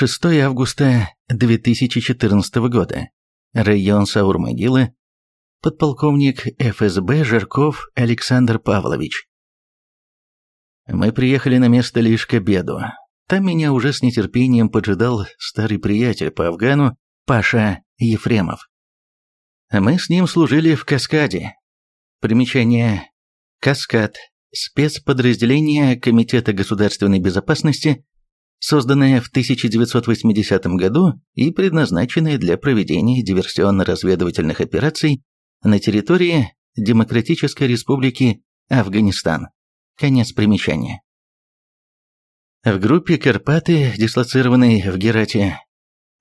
6 августа 2014 года. Район Саур-Могилы. Подполковник ФСБ Жирков Александр Павлович. Мы приехали на место лишь к обеду. Там меня уже с нетерпением поджидал старый приятель по Афгану Паша Ефремов. Мы с ним служили в «Каскаде». Примечание «Каскад» – спецподразделение Комитета государственной безопасности – созданная в 1980 году и предназначенная для проведения диверсионно-разведывательных операций на территории Демократической Республики Афганистан. Конец примечания. В группе «Карпаты», дислоцированной в Герате,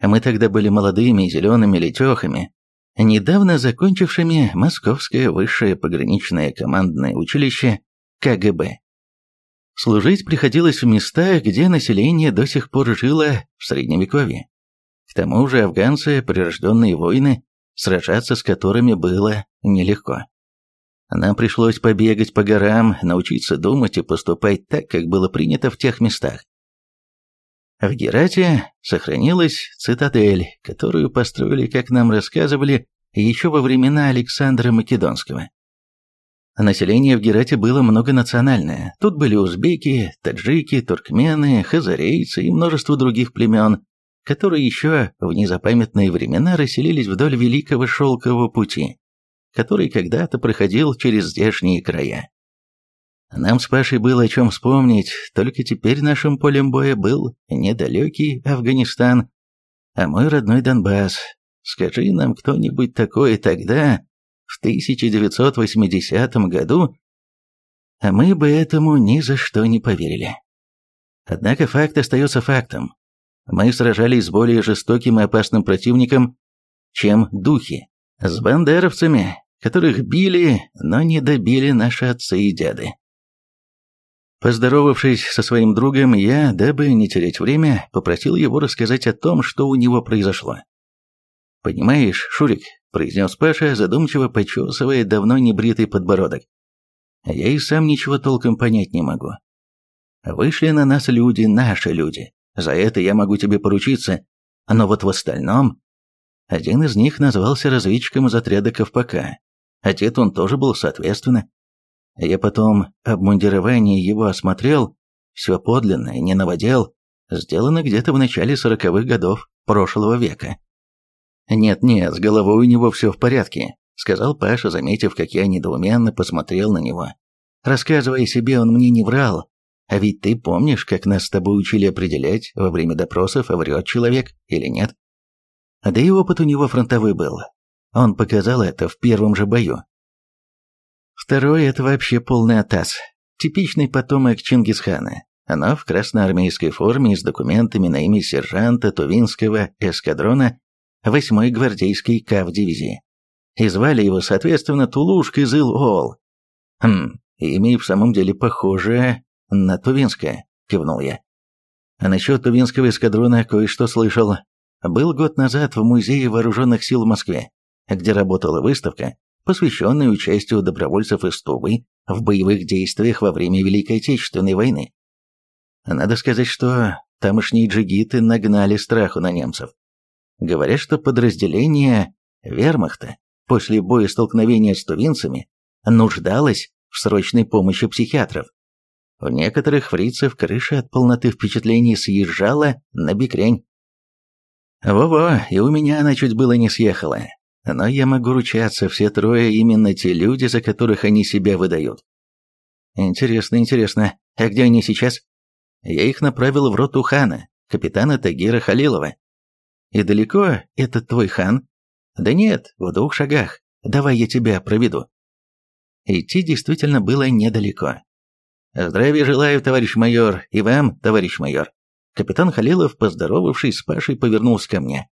мы тогда были молодыми зелеными летехами, недавно закончившими Московское высшее пограничное командное училище КГБ. Служить приходилось в местах, где население до сих пор жило в Средневековье. К тому же афганцы – прирожденные воины, сражаться с которыми было нелегко. Нам пришлось побегать по горам, научиться думать и поступать так, как было принято в тех местах. В Герате сохранилась цитадель, которую построили, как нам рассказывали, еще во времена Александра Македонского. Население в Герате было многонациональное. Тут были узбеки, таджики, туркмены, хазарейцы и множество других племен, которые еще в незапамятные времена расселились вдоль Великого Шелкового пути, который когда-то проходил через здешние края. Нам с Пашей было о чем вспомнить, только теперь нашим полем боя был недалекий Афганистан, а мой родной Донбасс. Скажи нам кто-нибудь такое тогда, в 1980 году, а мы бы этому ни за что не поверили. Однако факт остается фактом. Мы сражались с более жестоким и опасным противником, чем духи, с бандеровцами, которых били, но не добили наши отцы и деды. Поздоровавшись со своим другом, я, дабы не терять время, попросил его рассказать о том, что у него произошло. «Понимаешь, Шурик, произнес Паша, задумчиво почесывая давно небритый подбородок. «Я и сам ничего толком понять не могу. Вышли на нас люди, наши люди. За это я могу тебе поручиться. Но вот в остальном... Один из них назвался разведчиком из отряда Ковпака. Одет он тоже был соответственно. Я потом обмундирование его осмотрел, все подлинное, не наводил, сделано где-то в начале сороковых годов прошлого века. «Нет-нет, с головой у него все в порядке», — сказал Паша, заметив, как я недоуменно посмотрел на него. «Рассказывая себе, он мне не врал. А ведь ты помнишь, как нас с тобой учили определять во время допросов, врет человек или нет? Да и опыт у него фронтовой был. Он показал это в первом же бою. Второй – это вообще полный атас. Типичный потомок Чингисхана, но в красноармейской форме с документами на имя сержанта Тувинского эскадрона 8-й гвардейской КАВ-дивизии. И звали его, соответственно, Тулуш Кызыл-Оол. «Хм, имя в самом деле похоже на Тувинское», — кивнул я. А насчет Тувинского эскадрона кое-что слышал. Был год назад в Музее Вооруженных сил в Москве, где работала выставка, посвященная участию добровольцев из Тувы в боевых действиях во время Великой Отечественной войны. Надо сказать, что тамошние джигиты нагнали страху на немцев. Говорят, что подразделение вермахта после боестолкновения с тувинцами нуждалось в срочной помощи психиатров. У некоторых фрицев крыша от полноты впечатлений съезжала на бикрень. Во-во, и у меня она чуть было не съехала. Но я могу ручаться, все трое именно те люди, за которых они себя выдают. Интересно, интересно, а где они сейчас? Я их направил в роту хана, капитана Тагира Халилова. И далеко этот твой хан? Да нет, в двух шагах. Давай я тебя проведу. Идти действительно было недалеко. Здравия желаю, товарищ майор, и вам, товарищ майор. Капитан Халилов, поздоровавшись с Пашей, повернулся ко мне.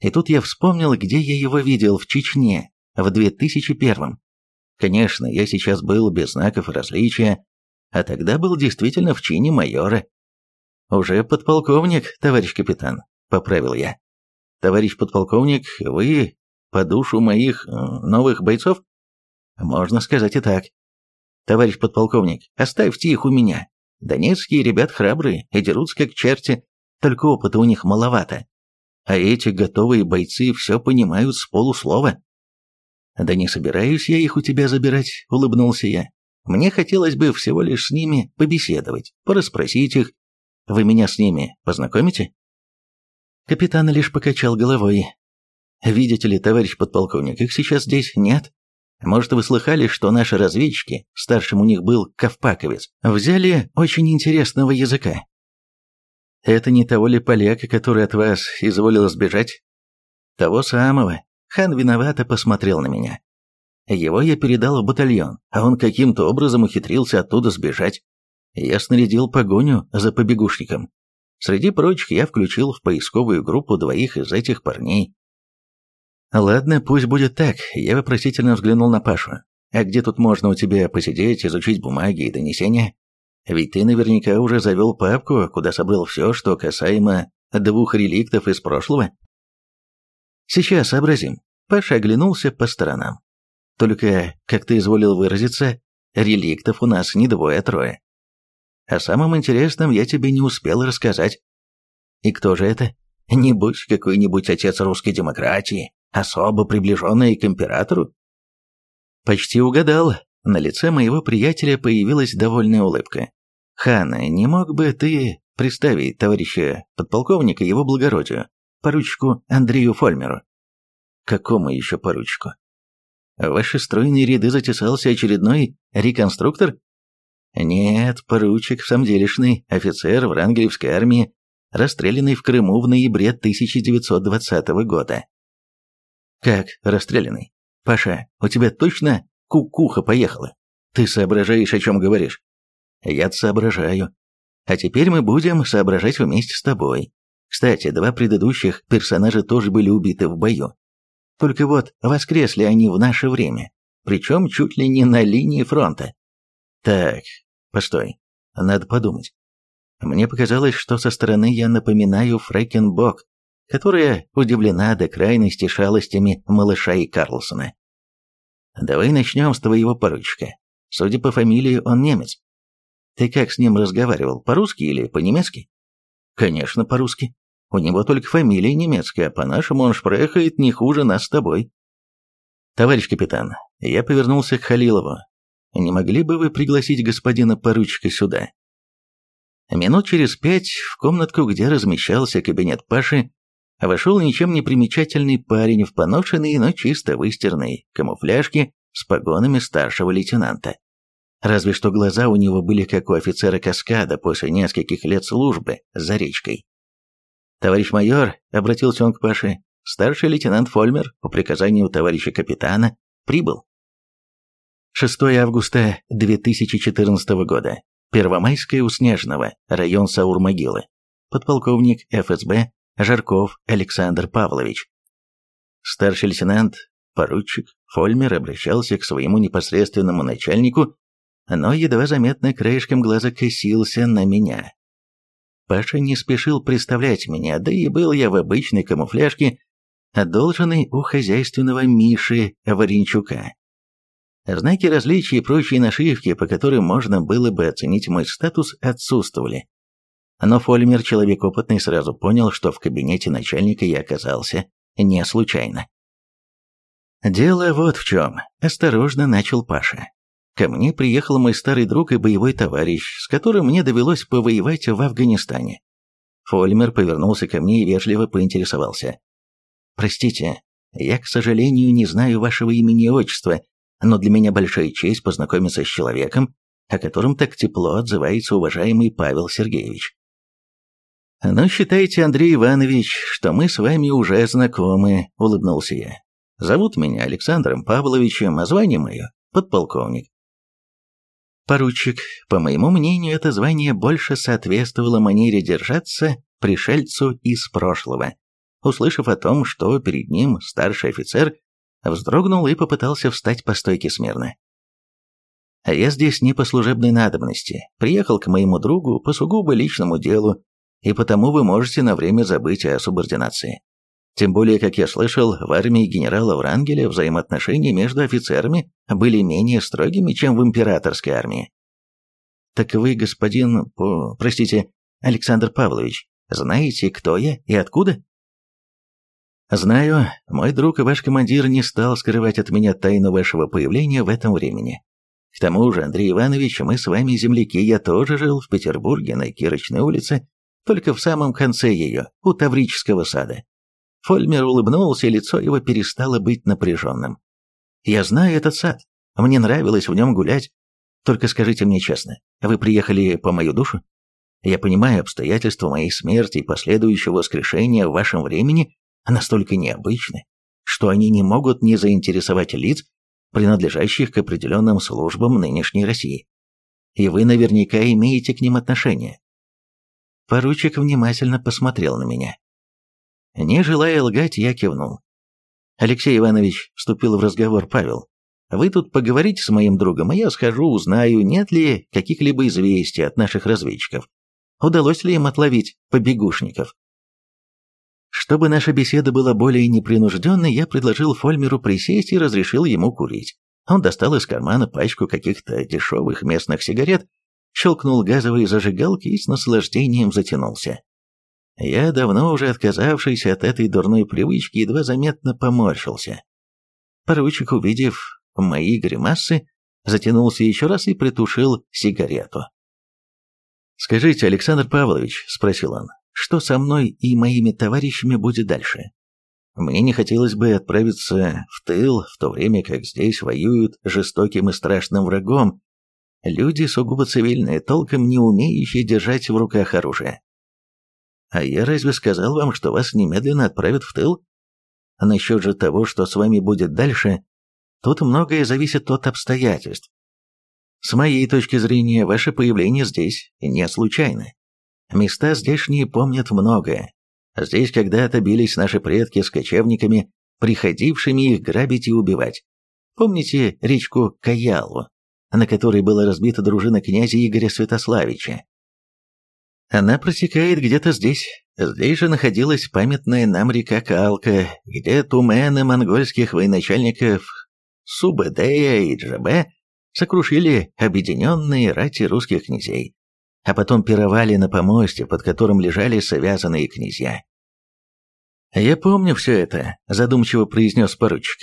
И тут я вспомнил, где я его видел, в Чечне, в 2001-м. Конечно, я сейчас был без знаков различия, а тогда был действительно в чине майора. Уже подполковник, товарищ капитан поправил я. Товарищ подполковник, вы по душу моих э, новых бойцов? Можно сказать и так. Товарищ подполковник, оставьте их у меня. Донецкие ребят храбрые и дерутся как черти, только опыта у них маловато. А эти готовые бойцы все понимают с полуслова. «Да не собираюсь я их у тебя забирать», — улыбнулся я. «Мне хотелось бы всего лишь с ними побеседовать, порасспросить их. Вы меня с ними познакомите?» Капитан лишь покачал головой. «Видите ли, товарищ подполковник, их сейчас здесь нет. Может, вы слыхали, что наши разведчики, старшим у них был Ковпаковец, взяли очень интересного языка? Это не того ли поляка, который от вас изволил сбежать? Того самого. Хан виновато посмотрел на меня. Его я передал в батальон, а он каким-то образом ухитрился оттуда сбежать. Я снарядил погоню за побегушником. Среди прочих я включил в поисковую группу двоих из этих парней. «Ладно, пусть будет так», — я вопросительно взглянул на Пашу. «А где тут можно у тебя посидеть, изучить бумаги и донесения? Ведь ты наверняка уже завел папку, куда собрал все, что касаемо двух реликтов из прошлого». «Сейчас сообразим». Паша оглянулся по сторонам. «Только, как ты изволил выразиться, реликтов у нас не двое, а трое. О самом интересном я тебе не успел рассказать. И кто же это? Не будь какой-нибудь отец русской демократии, особо приближенный к императору? Почти угадал. На лице моего приятеля появилась довольная улыбка. Хана, не мог бы ты представить товарища подполковника его благородию, поручику Андрею Фольмеру? Какому еще поручику? В ваши стройные ряды затесался очередной реконструктор? Нет, поручик, самделишный, офицер в Врангелевской армии, расстрелянный в Крыму в ноябре 1920 года. Как расстрелянный? Паша, у тебя точно кукуха поехала? Ты соображаешь, о чем говоришь? Я соображаю. А теперь мы будем соображать вместе с тобой. Кстати, два предыдущих персонажа тоже были убиты в бою. Только вот воскресли они в наше время, причем чуть ли не на линии фронта. Так, постой, надо подумать. Мне показалось, что со стороны я напоминаю Фрэкенбок, которая удивлена до крайности шалостями малыша и Карлсона. Давай начнем с твоего поручика. Судя по фамилии, он немец. Ты как с ним разговаривал, по-русски или по-немецки? Конечно, по-русски. У него только фамилия немецкая, а по-нашему он шпрехает не хуже нас с тобой. Товарищ капитан, я повернулся к Халилову. Не могли бы вы пригласить господина поручика сюда? Минут через пять в комнатку, где размещался кабинет Паши, вошел ничем не примечательный парень в поношенной, но чисто выстиранной камуфляжке с погонами старшего лейтенанта. Разве что глаза у него были как у офицера каскада после нескольких лет службы за речкой. «Товарищ майор», — обратился он к Паше, — «старший лейтенант Фольмер по приказанию товарища капитана прибыл». 6 августа 2014 года. Первомайская у Снежного, район Саур-Могилы. Подполковник ФСБ Жарков Александр Павлович. Старший лейтенант, поручик Фольмер обращался к своему непосредственному начальнику, но едва заметно краешком глаза косился на меня. Паша не спешил представлять меня, да и был я в обычной камуфляжке, одолженной у хозяйственного Миши Варенчука. Знаки различия и прочие нашивки, по которым можно было бы оценить мой статус, отсутствовали. Но Фольмер, человек опытный, сразу понял, что в кабинете начальника я оказался не случайно. «Дело вот в чем», – осторожно начал Паша. «Ко мне приехал мой старый друг и боевой товарищ, с которым мне довелось повоевать в Афганистане». Фольмер повернулся ко мне и вежливо поинтересовался. «Простите, я, к сожалению, не знаю вашего имени и отчества, но для меня большая честь познакомиться с человеком, о котором так тепло отзывается уважаемый Павел Сергеевич. «Ну, считайте, Андрей Иванович, что мы с вами уже знакомы», — улыбнулся я. «Зовут меня Александром Павловичем, а звание мое — подполковник». Поручик, по моему мнению, это звание больше соответствовало манере держаться пришельцу из прошлого. Услышав о том, что перед ним старший офицер, вздрогнул и попытался встать по стойке смирно. А я здесь не по служебной надобности, приехал к моему другу по сугубо личному делу, и потому вы можете на время забыть о субординации. Тем более, как я слышал, в армии генерала Врангеля взаимоотношения между офицерами были менее строгими, чем в императорской армии. Так вы, господин, простите, Александр Павлович, Знаете, кто я и откуда?» «Знаю, мой друг и ваш командир не стал скрывать от меня тайну вашего появления в этом времени. К тому же, Андрей Иванович, мы с вами земляки, я тоже жил в Петербурге на Кирочной улице, только в самом конце ее, у Таврического сада. Фольмер улыбнулся, и лицо его перестало быть напряженным. «Я знаю этот сад. Мне нравилось в нем гулять. Только скажите мне честно, вы приехали по мою душу? Я понимаю обстоятельства моей смерти и последующего воскрешения в вашем времени настолько необычны, что они не могут не заинтересовать лиц, принадлежащих к определенным службам нынешней России. И вы наверняка имеете к ним отношение. Поручик внимательно посмотрел на меня. Не желая лгать, я кивнул. Алексей Иванович вступил в разговор Павел. Вы тут поговорите с моим другом, а я схожу, узнаю, нет ли каких-либо известий от наших разведчиков. Удалось ли им отловить побегушников? Чтобы наша беседа была более непринужденной, я предложил Фольмеру присесть и разрешил ему курить. Он достал из кармана пачку каких-то дешевых местных сигарет, щелкнул газовые зажигалки и с наслаждением затянулся. Я, давно уже отказавшийся от этой дурной привычки, едва заметно поморщился. Поручик, увидев мои гримасы, затянулся еще раз и притушил сигарету. «Скажите, Александр Павлович», — спросил он, что со мной и моими товарищами будет дальше. Мне не хотелось бы отправиться в тыл, в то время как здесь воюют жестоким и страшным врагом, люди сугубо цивильные, толком не умеющие держать в руках оружие. А я разве сказал вам, что вас немедленно отправят в тыл? Насчет же того, что с вами будет дальше, тут многое зависит от обстоятельств. С моей точки зрения, ваше появление здесь не случайно. Места здешние помнят многое. Здесь когда-то бились наши предки с кочевниками, приходившими их грабить и убивать. Помните речку Каялу, на которой была разбита дружина князя Игоря Святославича? Она протекает где-то здесь. Здесь же находилась памятная нам река Калка, где тумены монгольских военачальников Субэдея и Джабе сокрушили объединенные рати русских князей а потом пировали на помосте, под которым лежали связанные князья. «Я помню все это», — задумчиво произнес поручик.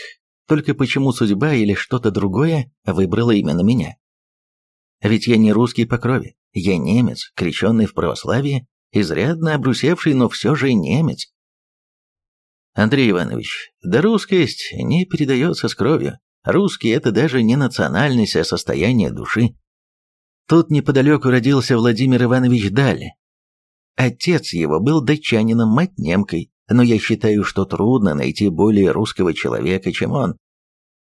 «Только почему судьба или что-то другое выбрала именно меня? Ведь я не русский по крови, я немец, крещенный в православии, изрядно обрусевший, но все же немец». Андрей Иванович, да русскость не передается с кровью. Русский – это даже не национальность, а состояние души. Тут неподалеку родился Владимир Иванович Даль. Отец его был датчанином, мать немкой, но я считаю, что трудно найти более русского человека, чем он.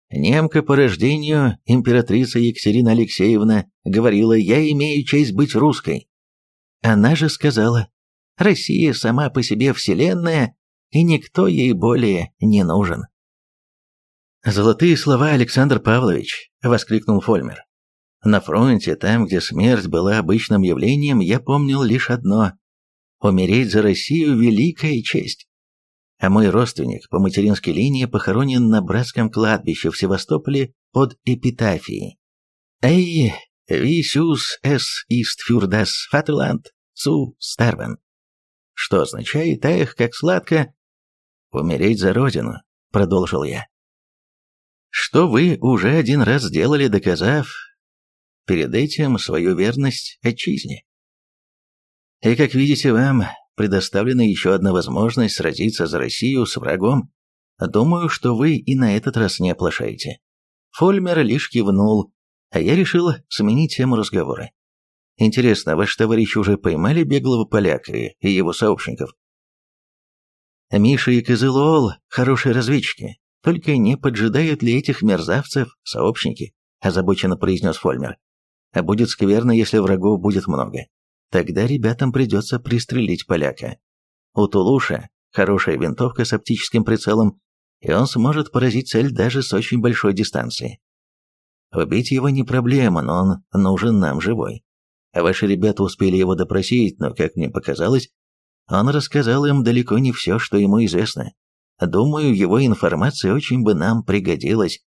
Немка по рождению, императрица Екатерина Алексеевна, говорила, я имею честь быть русской. Она же сказала, Россия сама по себе вселенная, и никто ей более не нужен. «Золотые слова, Александр Павлович!» — воскликнул Фольмер. На фронте, там, где смерть была обычным явлением, я помнил лишь одно – умереть за Россию – великая честь. А мой родственник по материнской линии похоронен на братском кладбище в Севастополе под эпитафией. «Эй, висюс эс ист фюрдас фатерланд цу старвен», что означает «эх, как сладко» «умереть за родину», – продолжил я. «Что вы уже один раз сделали, доказав, перед этим свою верность отчизне. И, как видите, вам предоставлена еще одна возможность сразиться за Россию с врагом. Думаю, что вы и на этот раз не оплошаете. Фольмер лишь кивнул, а я решил сменить тему разговора. Интересно, ваш товарищ уже поймали беглого поляка и его сообщников? Миша и Козылол – хорошие разведчики, только не поджидают ли этих мерзавцев сообщники? Озабоченно произнес Фольмер. А будет скверно, если врагов будет много. Тогда ребятам придется пристрелить поляка. У Тулуша хорошая винтовка с оптическим прицелом, и он сможет поразить цель даже с очень большой дистанции. Убить его не проблема, но он нужен нам живой. А ваши ребята успели его допросить, но, как мне показалось, он рассказал им далеко не все, что ему известно. Думаю, его информация очень бы нам пригодилась.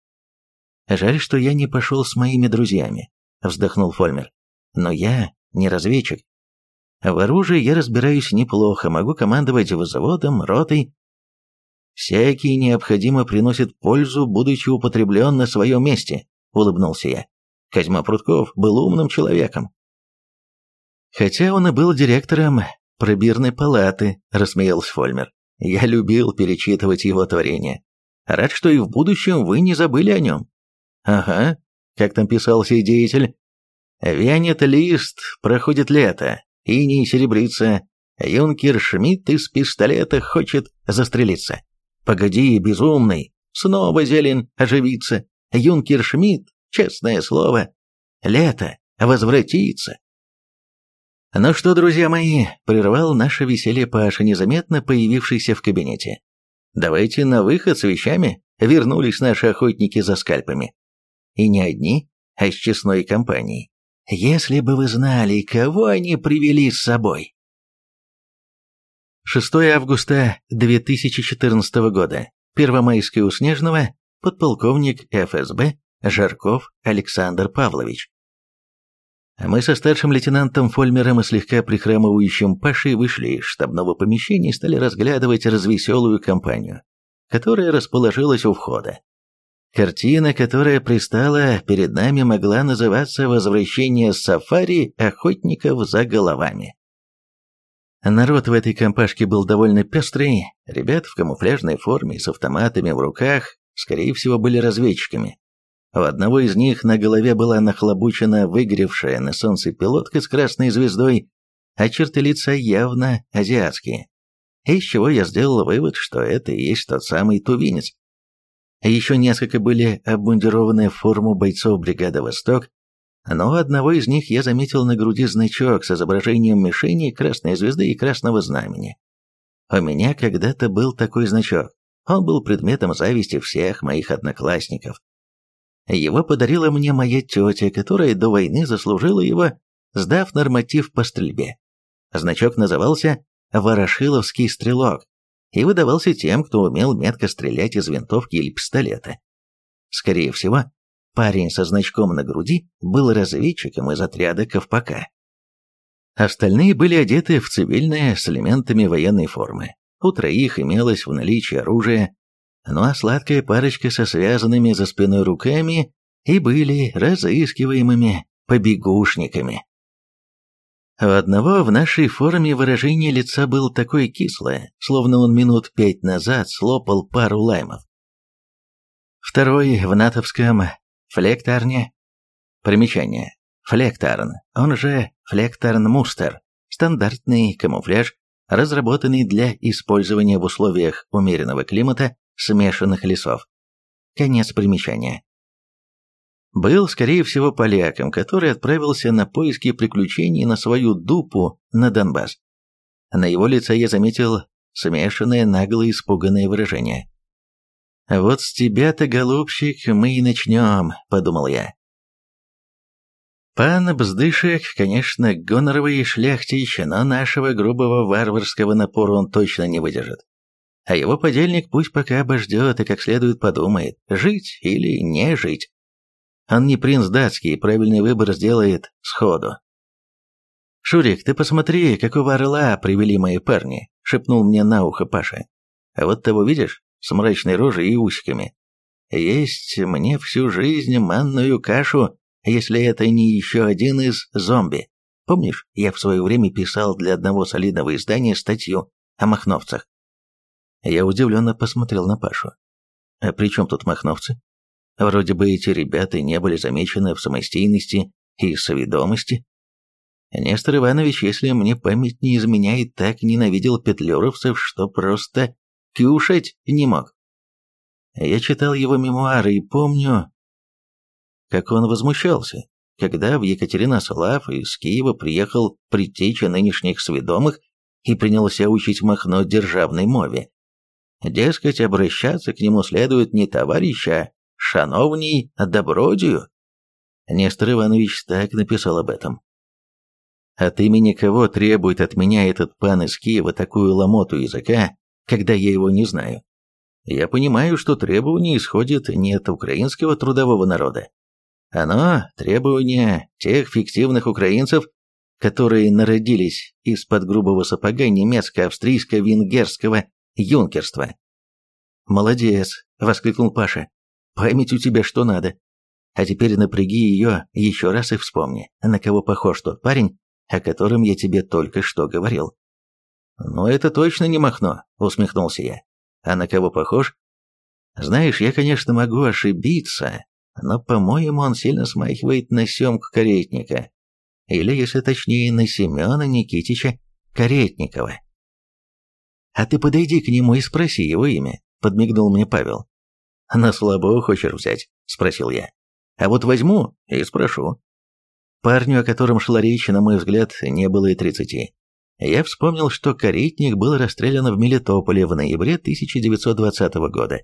Жаль, что я не пошел с моими друзьями. — вздохнул Фольмер. «Но я не разведчик». В оружии я разбираюсь неплохо, могу командовать взводом, ротой. Всякий необходимо приносит пользу, будучи употреблен на своем месте, улыбнулся я. Козьма Прутков был умным человеком. Хотя он и был директором пробирной палаты, рассмеялся Фольмер. Я любил перечитывать его творения. Рад, что и в будущем вы не забыли о нем. Ага, как там писал сей деятель. Вянет лист, проходит лето, и не серебрится. Юнкер Шмидт из пистолета хочет застрелиться. Погоди, безумный, снова зелень оживится. Юнкер Шмидт, честное слово, лето возвратится. «Ну что, друзья мои», — прервал наше веселье Паша, незаметно появившийся в кабинете. «Давайте на выход с вещами», — вернулись наши охотники за скальпами. И не одни, а с честной компанией. Если бы вы знали, кого они привели с собой. 6 августа 2014 года. Первомайское у Снежного, подполковник ФСБ Жарков Александр Павлович. Мы со старшим лейтенантом Фольмером и слегка прихрамывающим Пашей вышли из штабного помещения и стали разглядывать развеселую компанию, которая расположилась у входа. Картина, которая пристала перед нами, могла называться «Возвращение с сафари охотников за головами». Народ в этой компашке был довольно пестрый, ребят в камуфляжной форме с автоматами в руках, скорее всего, были разведчиками. У одного из них на голове была нахлобучена выгоревшая на солнце пилотка с красной звездой, а черты лица явно азиатские. Из чего я сделал вывод, что это и есть тот самый тувинец. Еще несколько были обмундированы в форму бойцов бригады «Восток», но у одного из них я заметил на груди значок с изображением мишени, красной звезды и красного знамени. У меня когда-то был такой значок. Он был предметом зависти всех моих одноклассников. Его подарила мне моя тетя, которая до войны заслужила его, сдав норматив по стрельбе. Значок назывался «Ворошиловский стрелок» и выдавался тем, кто умел метко стрелять из винтовки или пистолета. Скорее всего, парень со значком на груди был разведчиком из отряда Ковпака. Остальные были одеты в цивильное с элементами военной формы. У троих имелось в наличии оружие, ну а сладкая парочка со связанными за спиной руками и были разыскиваемыми побегушниками. У одного в нашей форме выражение лица было такое кислое, словно он минут пять назад слопал пару лаймов. Второй в натовском флектарне. Примечание. Флектарн, он же флекторн-мустер, стандартный камуфляж, разработанный для использования в условиях умеренного климата смешанных лесов. Конец примечания. Был, скорее всего, поляком, который отправился на поиски приключений на свою дупу на Донбасс. На его лице я заметил смешанное нагло испуганное выражение. «Вот с тебя-то, голубчик, мы и начнем», — подумал я. Пан Бздышек, конечно, гоноровый шляхтич, но нашего грубого варварского напора он точно не выдержит. А его подельник пусть пока обождет и как следует подумает, жить или не жить. Он не принц датский, правильный выбор сделает сходу. «Шурик, ты посмотри, какого орла привели мои парни», — шепнул мне на ухо Паша. «А вот того видишь, с мрачной рожей и усиками. Есть мне всю жизнь манную кашу, если это не еще один из зомби. Помнишь, я в свое время писал для одного солидного издания статью о махновцах? Я удивленно посмотрел на Пашу. А при чем тут махновцы? Вроде бы эти ребята не были замечены в самостийности и соведомости. Нестор Иванович, если мне память не изменяет, так ненавидел петлюровцев, что просто кюшать не мог. Я читал его мемуары и помню, как он возмущался, когда в Екатеринослав из Киева приехал предтеча нынешних сведомых и принялся учить Махно державной мове. Дескать, обращаться к нему следует не товарища, шановней добродию. Нестор Иванович так написал об этом. От имени кого требует от меня этот пан из Киева такую ломоту языка, когда я его не знаю? Я понимаю, что требование исходит не от украинского трудового народа. Оно – требование тех фиктивных украинцев, которые народились из-под грубого сапога немецко-австрийско-венгерского юнкерства. «Молодец!» — воскликнул Паша. «Память у тебя что надо. А теперь напряги ее еще раз и вспомни, на кого похож тот парень, о котором я тебе только что говорил». «Ну, это точно не Махно», — усмехнулся я. «А на кого похож?» «Знаешь, я, конечно, могу ошибиться, но, по-моему, он сильно смахивает на Семку Каретника. Или, если точнее, на Семена Никитича Каретникова». «А ты подойди к нему и спроси его имя», — подмигнул мне Павел. «На слабо хочешь взять?» — спросил я. «А вот возьму и спрошу». Парню, о котором шла речь, на мой взгляд, не было и тридцати. Я вспомнил, что Каретник был расстрелян в Мелитополе в ноябре 1920 года.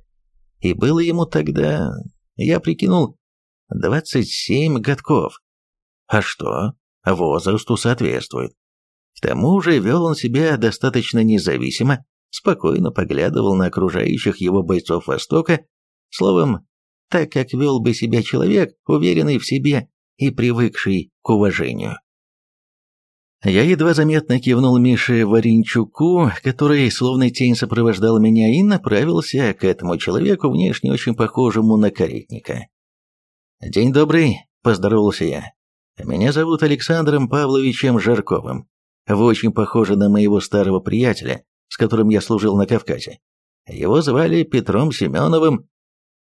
И было ему тогда, я прикинул, 27 годков. А что? Возрасту соответствует. К тому же вел он себя достаточно независимо, спокойно поглядывал на окружающих его бойцов Востока, словом, так как вел бы себя человек, уверенный в себе и привыкший к уважению. Я едва заметно кивнул Мише Варенчуку, который словно тень сопровождал меня, и направился к этому человеку, внешне очень похожему на каретника. «День добрый», — поздоровался я. «Меня зовут Александром Павловичем Жарковым. Вы очень похожи на моего старого приятеля, с которым я служил на Кавказе. Его звали Петром Семеновым».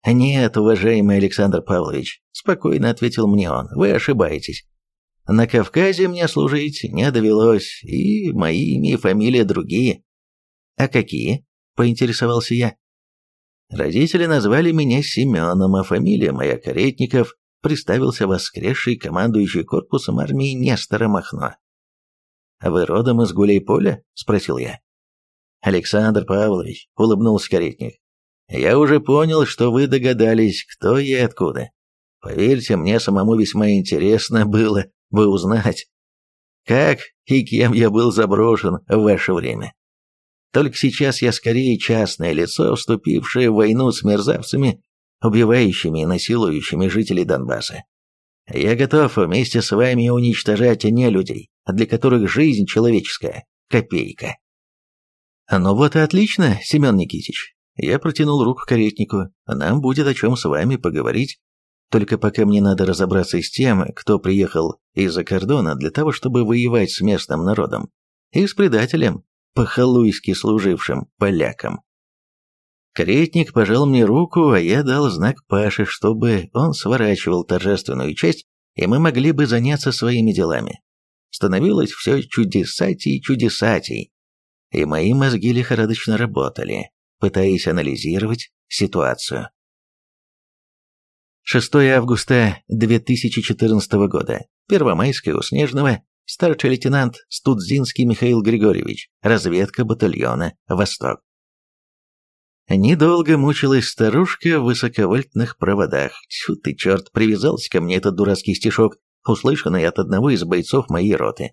«Нет, уважаемый Александр Павлович», — спокойно ответил мне он, — «вы ошибаетесь. На Кавказе мне служить не довелось, и мои имя и фамилия другие. А какие? Поинтересовался я. Родители назвали меня Семеном, а фамилия моя Каретников, представился воскресший командующий корпусом армии Нестора Махно. «Вы родом из Гуляйполя?» – спросил я. «Александр Павлович», – улыбнулся Каретник, – «я уже понял, что вы догадались, кто я и откуда. Поверьте, мне самому весьма интересно было бы узнать, как и кем я был заброшен в ваше время. Только сейчас я скорее частное лицо, вступившее в войну с мерзавцами, убивающими и насилующими жителей Донбасса. Я готов вместе с вами уничтожать не людей, для которых жизнь человеческая – копейка. Ну вот и отлично, Семен Никитич. Я протянул руку каретнику. Нам будет о чем с вами поговорить только пока мне надо разобраться с тем, кто приехал из-за кордона для того, чтобы воевать с местным народом, и с предателем, по-халуйски служившим полякам. Каретник пожал мне руку, а я дал знак Паше, чтобы он сворачивал торжественную часть, и мы могли бы заняться своими делами. Становилось все чудесатей чудесатей, и мои мозги лихорадочно работали, пытаясь анализировать ситуацию. 6 августа 2014 года. Первомайская у Снежного. Старший лейтенант Студзинский Михаил Григорьевич. Разведка батальона «Восток». Недолго мучилась старушка в высоковольтных проводах. Тьфу ты, черт, привязался ко мне этот дурацкий стишок, услышанный от одного из бойцов моей роты.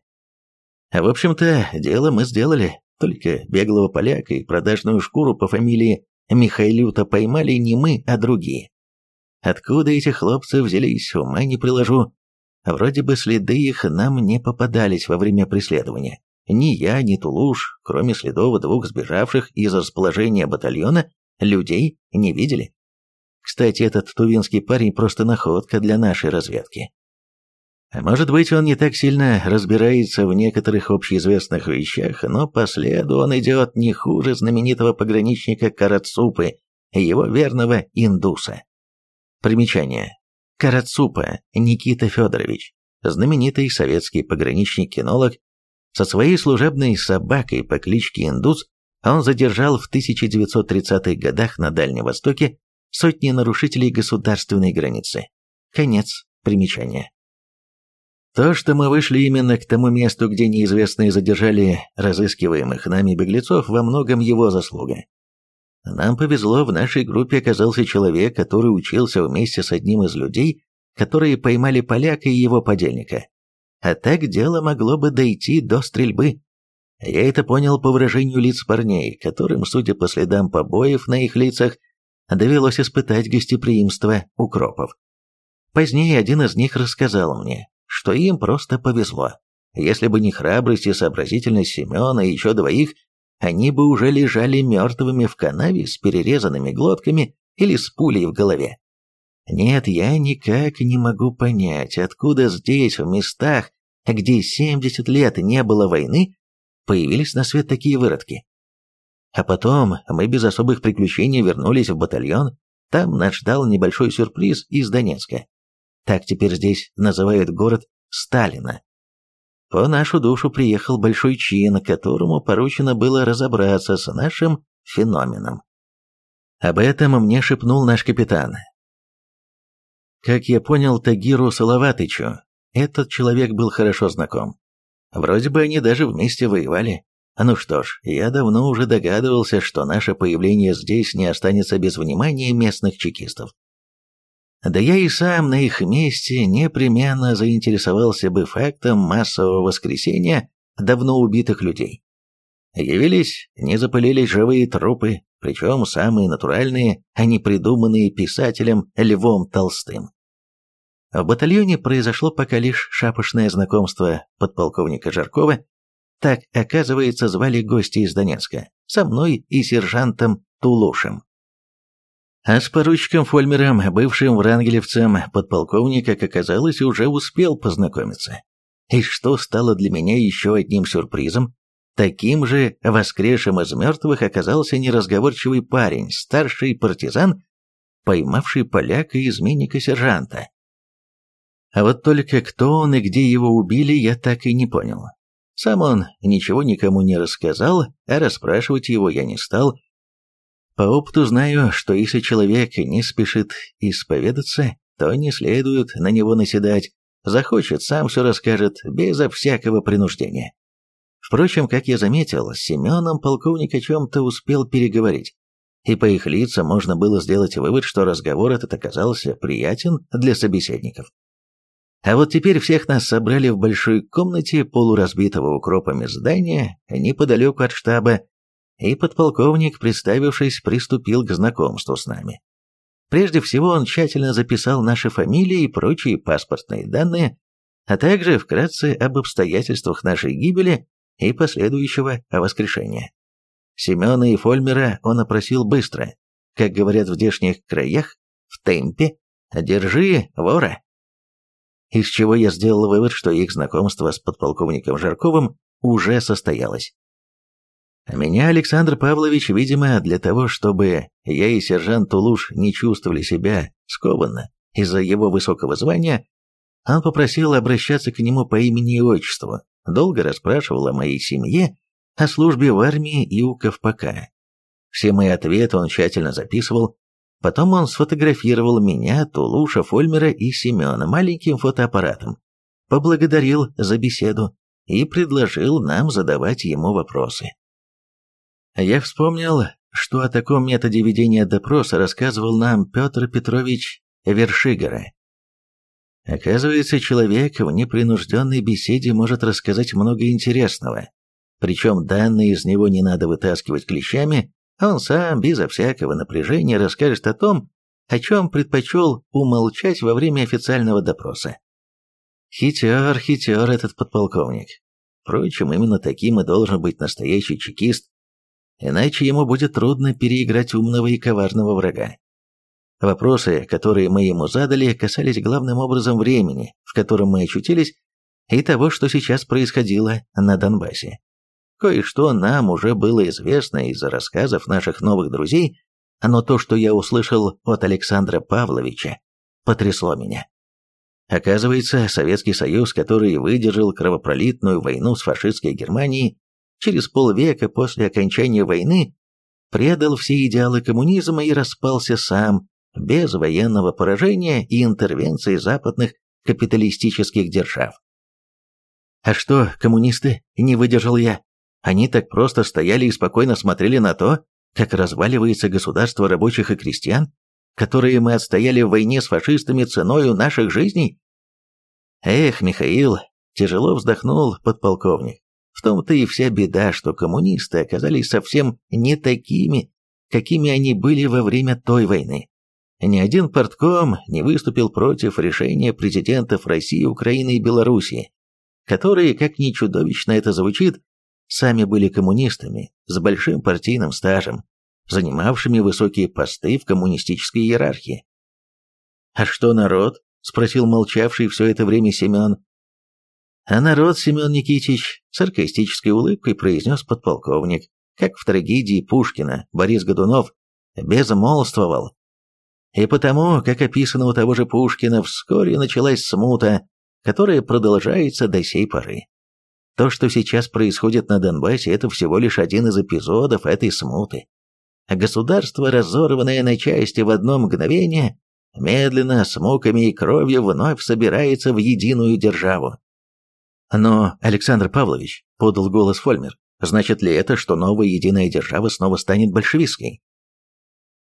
В общем-то, дело мы сделали. Только беглого поляка и продажную шкуру по фамилии Михайлюта поймали не мы, а другие. Откуда эти хлопцы взялись, ума не приложу. Вроде бы следы их нам не попадались во время преследования. Ни я, ни Тулуш, кроме следов двух сбежавших из расположения батальона, людей не видели. Кстати, этот тувинский парень просто находка для нашей разведки. Может быть, он не так сильно разбирается в некоторых общеизвестных вещах, но по следу он идет не хуже знаменитого пограничника Карацупы, его верного индуса. Примечание. Карацупа Никита Федорович, знаменитый советский пограничник-кинолог, со своей служебной собакой по кличке Индус он задержал в 1930-х годах на Дальнем Востоке сотни нарушителей государственной границы. Конец примечания. То, что мы вышли именно к тому месту, где неизвестные задержали разыскиваемых нами беглецов, во многом его заслуга. Нам повезло, в нашей группе оказался человек, который учился вместе с одним из людей, которые поймали поляка и его подельника. А так дело могло бы дойти до стрельбы. Я это понял по выражению лиц парней, которым, судя по следам побоев на их лицах, довелось испытать гостеприимство укропов. Позднее один из них рассказал мне, что им просто повезло. если бы не храбрость и сообразительность Семена и еще двоих, они бы уже лежали мертвыми в канаве с перерезанными глотками или с пулей в голове. Нет, я никак не могу понять, откуда здесь, в местах, где 70 лет не было войны, появились на свет такие выродки. А потом мы без особых приключений вернулись в батальон, там нас ждал небольшой сюрприз из Донецка. Так теперь здесь называют город Сталина. По нашу душу приехал большой чин, которому поручено было разобраться с нашим феноменом. Об этом мне шепнул наш капитан. Как я понял Тагиру Салаватычу, этот человек был хорошо знаком. Вроде бы они даже вместе воевали. Ну что ж, я давно уже догадывался, что наше появление здесь не останется без внимания местных чекистов. Да я и сам на их месте непременно заинтересовался бы фактом массового воскресения давно убитых людей. Явились, не запылились живые трупы, причем самые натуральные, а не придуманные писателем Львом Толстым. В батальоне произошло пока лишь шапошное знакомство подполковника Жаркова, так, оказывается, звали гости из Донецка, со мной и сержантом Тулушем. А с поручиком Фольмером, бывшим врангелевцем, подполковник, как оказалось, уже успел познакомиться. И что стало для меня еще одним сюрпризом, таким же воскресшим из мертвых оказался неразговорчивый парень, старший партизан, поймавший поляка и изменника-сержанта. А вот только кто он и где его убили, я так и не понял. Сам он ничего никому не рассказал, а расспрашивать его я не стал, по опыту знаю, что если человек не спешит исповедаться, то не следует на него наседать, захочет, сам все расскажет, безо всякого принуждения. Впрочем, как я заметил, с Семеном полковник о чем-то успел переговорить, и по их лицам можно было сделать вывод, что разговор этот оказался приятен для собеседников. А вот теперь всех нас собрали в большой комнате полуразбитого укропами здания неподалеку от штаба, и подполковник, представившись, приступил к знакомству с нами. Прежде всего он тщательно записал наши фамилии и прочие паспортные данные, а также вкратце об обстоятельствах нашей гибели и последующего воскрешения. Семена и Фольмера он опросил быстро, как говорят в здешних краях, в темпе «держи вора». Из чего я сделал вывод, что их знакомство с подполковником Жарковым уже состоялось. А меня Александр Павлович, видимо, для того, чтобы я и сержант Тулуш не чувствовали себя скованно из-за его высокого звания, он попросил обращаться к нему по имени и отчеству, долго расспрашивал о моей семье, о службе в армии и у Ковпака. Все мои ответы он тщательно записывал, потом он сфотографировал меня, Тулуша, Фольмера и Семена маленьким фотоаппаратом, поблагодарил за беседу и предложил нам задавать ему вопросы. Я вспомнил, что о таком методе ведения допроса рассказывал нам Петр Петрович Вершигора. Оказывается, человек в непринужденной беседе может рассказать много интересного, причем данные из него не надо вытаскивать клещами, он сам, безо всякого напряжения, расскажет о том, о чем предпочел умолчать во время официального допроса. Хитер, хитер этот подполковник. Впрочем, именно таким и должен быть настоящий чекист, иначе ему будет трудно переиграть умного и коварного врага. Вопросы, которые мы ему задали, касались главным образом времени, в котором мы очутились, и того, что сейчас происходило на Донбассе. Кое-что нам уже было известно из рассказов наших новых друзей, но то, что я услышал от Александра Павловича, потрясло меня. Оказывается, Советский Союз, который выдержал кровопролитную войну с фашистской Германией, через полвека после окончания войны предал все идеалы коммунизма и распался сам, без военного поражения и интервенции западных капиталистических держав. А что, коммунисты, не выдержал я. Они так просто стояли и спокойно смотрели на то, как разваливается государство рабочих и крестьян, которые мы отстояли в войне с фашистами ценою наших жизней? Эх, Михаил, тяжело вздохнул подполковник. В том-то и вся беда, что коммунисты оказались совсем не такими, какими они были во время той войны. Ни один портком не выступил против решения президентов России, Украины и Белоруссии, которые, как ни чудовищно это звучит, сами были коммунистами с большим партийным стажем, занимавшими высокие посты в коммунистической иерархии. «А что народ?» — спросил молчавший все это время Семен. «А народ, Семен Никитич», — саркастической улыбкой произнес подполковник, как в трагедии Пушкина Борис Годунов безмолвствовал. И потому, как описано у того же Пушкина, вскоре началась смута, которая продолжается до сей поры. То, что сейчас происходит на Донбассе, это всего лишь один из эпизодов этой смуты. Государство, разорванное на части в одно мгновение, медленно, с муками и кровью вновь собирается в единую державу. Но, Александр Павлович, подал голос Фольмер, значит ли это, что новая единая держава снова станет большевистской?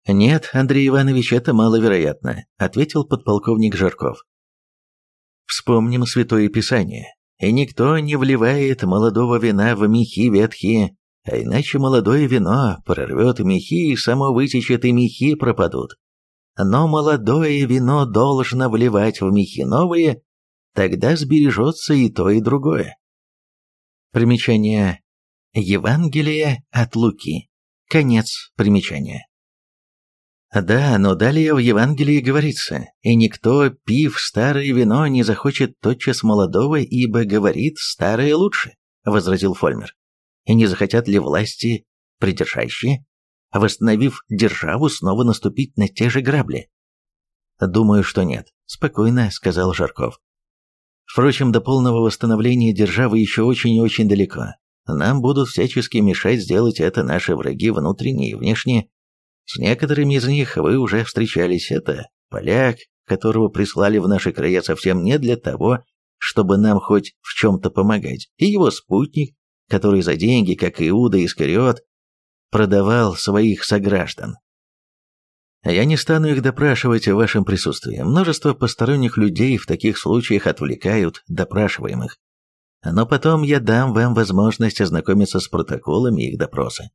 Нет, Андрей Иванович, это маловероятно, ответил подполковник Жарков. Вспомним Святое Писание. И никто не вливает молодого вина в мехи ветхие, а иначе молодое вино прорвет мехи и само вытечет, и мехи пропадут. Но молодое вино должно вливать в мехи новые, тогда сбережется и то, и другое. Примечание. Евангелие от Луки. Конец примечания. Да, но далее в Евангелии говорится, «И никто, пив старое вино, не захочет тотчас молодого, ибо говорит, старое лучше», — возразил Фольмер. «И не захотят ли власти, придержащие, восстановив державу, снова наступить на те же грабли?» «Думаю, что нет», — спокойно сказал Жарков. Впрочем, до полного восстановления державы еще очень и очень далеко. Нам будут всячески мешать сделать это наши враги внутренние и внешние, с некоторыми из них вы уже встречались. Это поляк, которого прислали в наши края совсем не для того, чтобы нам хоть в чем-то помогать, и его спутник, который за деньги, как Иуда Искариот, продавал своих сограждан. Я не стану их допрашивать в вашем присутствии. Множество посторонних людей в таких случаях отвлекают допрашиваемых. Но потом я дам вам возможность ознакомиться с протоколами их допроса.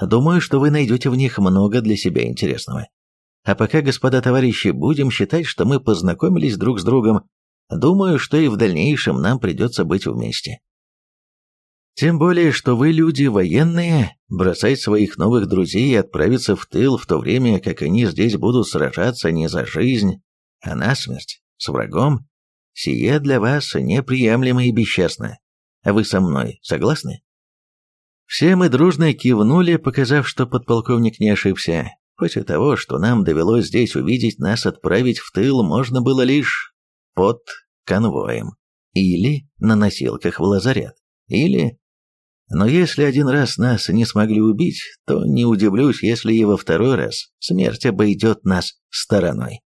Думаю, что вы найдете в них много для себя интересного. А пока, господа товарищи, будем считать, что мы познакомились друг с другом. Думаю, что и в дальнейшем нам придется быть вместе. Тем более, что вы люди военные, бросать своих новых друзей и отправиться в тыл в то время, как они здесь будут сражаться не за жизнь, а на смерть, с врагом, сие для вас неприемлемо и бесчестно. А вы со мной согласны? Все мы дружно кивнули, показав, что подполковник не ошибся. После того, что нам довелось здесь увидеть, нас отправить в тыл можно было лишь под конвоем. Или на носилках в лазарет. Или... Но если один раз нас не смогли убить, то не удивлюсь, если и во второй раз смерть обойдет нас стороной.